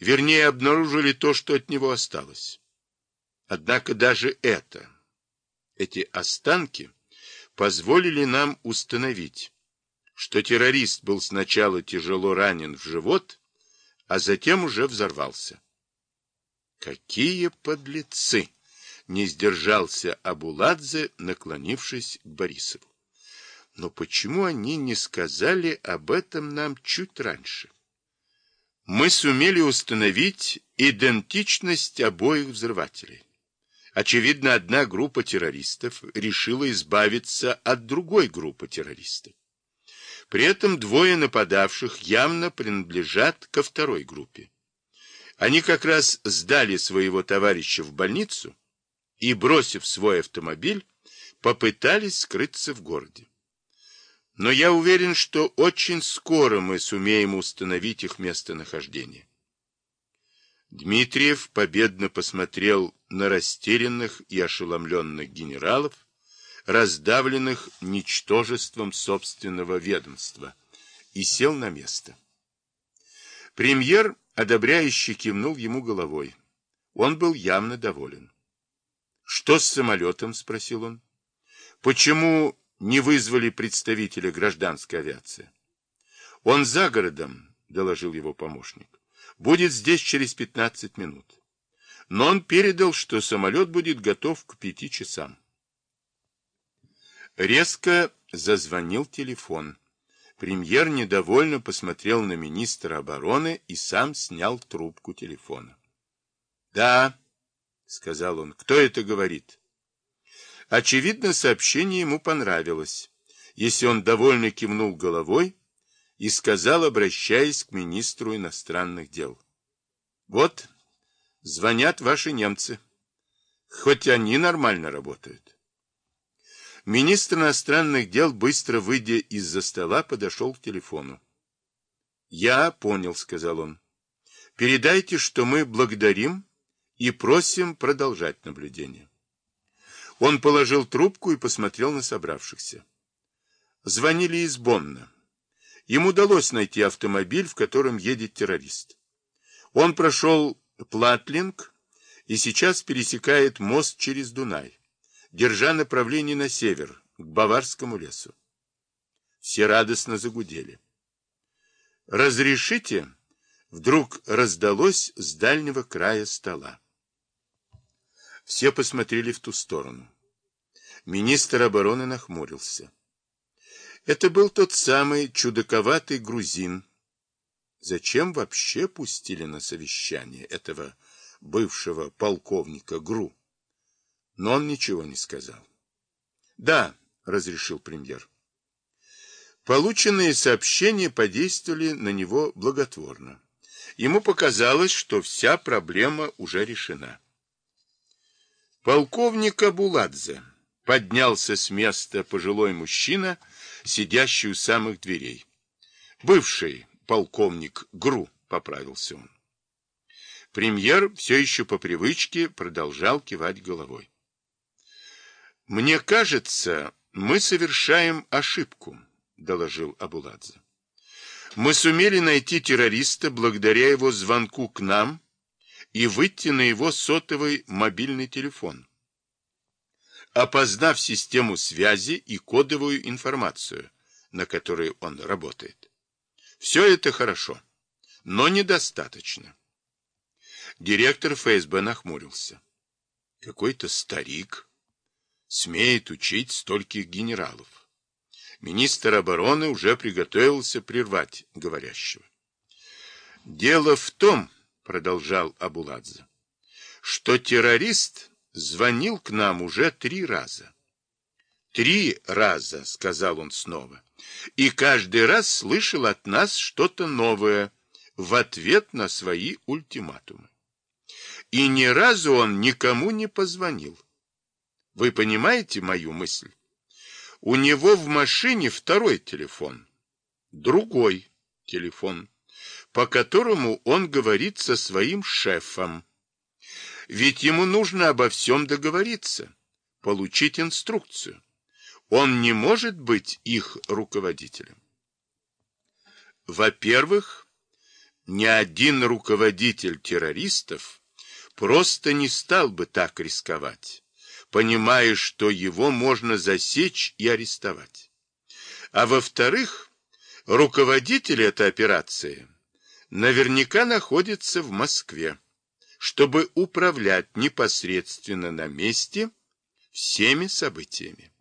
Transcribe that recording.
Вернее, обнаружили то, что от него осталось. Однако даже это, эти останки, позволили нам установить, что террорист был сначала тяжело ранен в живот, а затем уже взорвался. Какие подлецы! Не сдержался Абуладзе, наклонившись к Борисову. Но почему они не сказали об этом нам чуть раньше? Мы сумели установить идентичность обоих взрывателей. Очевидно, одна группа террористов решила избавиться от другой группы террористов. При этом двое нападавших явно принадлежат ко второй группе. Они как раз сдали своего товарища в больницу и, бросив свой автомобиль, попытались скрыться в городе. Но я уверен, что очень скоро мы сумеем установить их местонахождение. Дмитриев победно посмотрел на растерянных и ошеломленных генералов, раздавленных ничтожеством собственного ведомства, и сел на место. Премьер, одобряюще кивнул ему головой. Он был явно доволен. «Что с самолетом?» — спросил он. «Почему не вызвали представителя гражданской авиации?» «Он за городом», — доложил его помощник. «Будет здесь через пятнадцать минут». Но он передал, что самолет будет готов к пяти часам. Резко зазвонил телефон. Премьер недовольно посмотрел на министра обороны и сам снял трубку телефона. «Да», — сказал он, — «кто это говорит?» Очевидно, сообщение ему понравилось, если он довольно кивнул головой и сказал, обращаясь к министру иностранных дел. «Вот, звонят ваши немцы, хоть они нормально работают». Министр иностранных дел, быстро выйдя из-за стола, подошел к телефону. «Я понял», — сказал он. «Передайте, что мы благодарим и просим продолжать наблюдение». Он положил трубку и посмотрел на собравшихся. Звонили из Бонна. Им удалось найти автомобиль, в котором едет террорист. Он прошел Платлинг и сейчас пересекает мост через Дунай держа направление на север, к Баварскому лесу. Все радостно загудели. «Разрешите?» Вдруг раздалось с дальнего края стола. Все посмотрели в ту сторону. Министр обороны нахмурился. Это был тот самый чудаковатый грузин. Зачем вообще пустили на совещание этого бывшего полковника ГРУ? но он ничего не сказал. «Да», — разрешил премьер. Полученные сообщения подействовали на него благотворно. Ему показалось, что вся проблема уже решена. Полковник Абуладзе поднялся с места пожилой мужчина, сидящий у самых дверей. Бывший полковник ГРУ, поправился он. Премьер все еще по привычке продолжал кивать головой. Мне кажется, мы совершаем ошибку, доложил Абуладзе. Мы сумели найти террориста благодаря его звонку к нам и выйти на его сотовый мобильный телефон, опознав систему связи и кодовую информацию, на которой он работает. Все это хорошо, но недостаточно. Директор ФСБ нахмурился. Какой-то старик смеет учить стольких генералов. Министр обороны уже приготовился прервать говорящего. Дело в том, продолжал Абуладзе, что террорист звонил к нам уже три раза. Три раза, сказал он снова, и каждый раз слышал от нас что-то новое в ответ на свои ультиматумы. И ни разу он никому не позвонил. Вы понимаете мою мысль? У него в машине второй телефон, другой телефон, по которому он говорит со своим шефом. Ведь ему нужно обо всем договориться, получить инструкцию. Он не может быть их руководителем. Во-первых, ни один руководитель террористов просто не стал бы так рисковать, понимая, что его можно засечь и арестовать. А во-вторых, руководитель этой операции наверняка находится в Москве, чтобы управлять непосредственно на месте всеми событиями.